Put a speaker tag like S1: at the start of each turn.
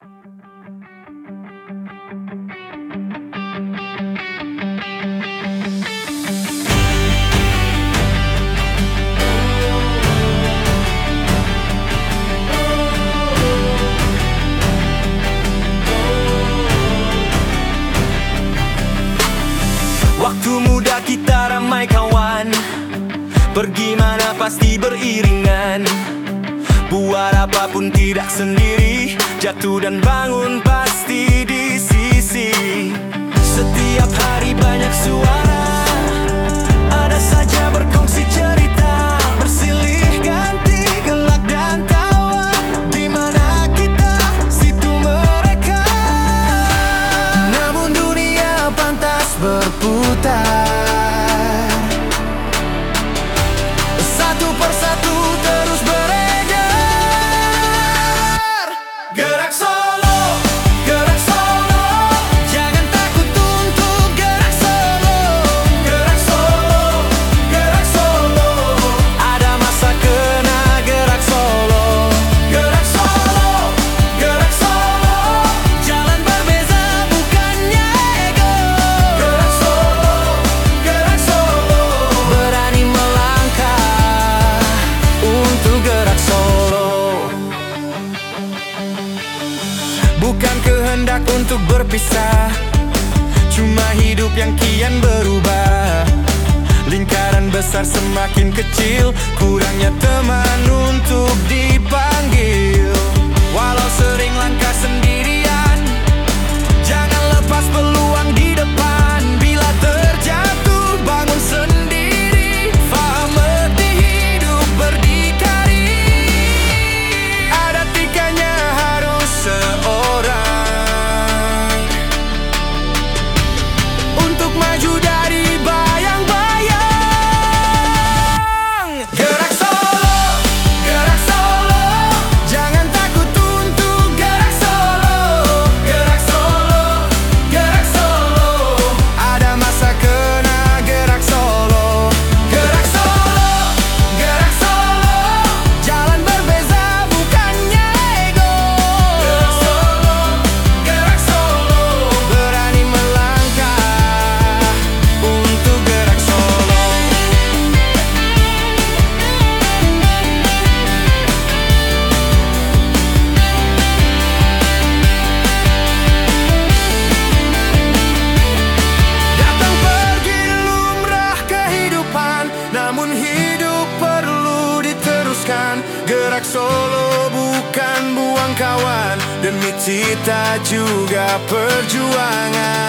S1: Waktu muda kita ramai kawan. Pergi mana pasti beriringan Buat apa pun tidak sendiri Jatuh dan bangun pasti di sisi. Setiap hari banyak suara Ada saja berkongsi cerita. Bersilih ganti gelak dan tawa Di mana kita, situ mereka. Namun dunia pantas berputar. Satu persatu untuk berpisah. Cuma hidup yang kian berubah. Lingkaran besar semakin kecil Kurangnya teman Gerak solo bukan buang kawan. Demi cita juga perjuangan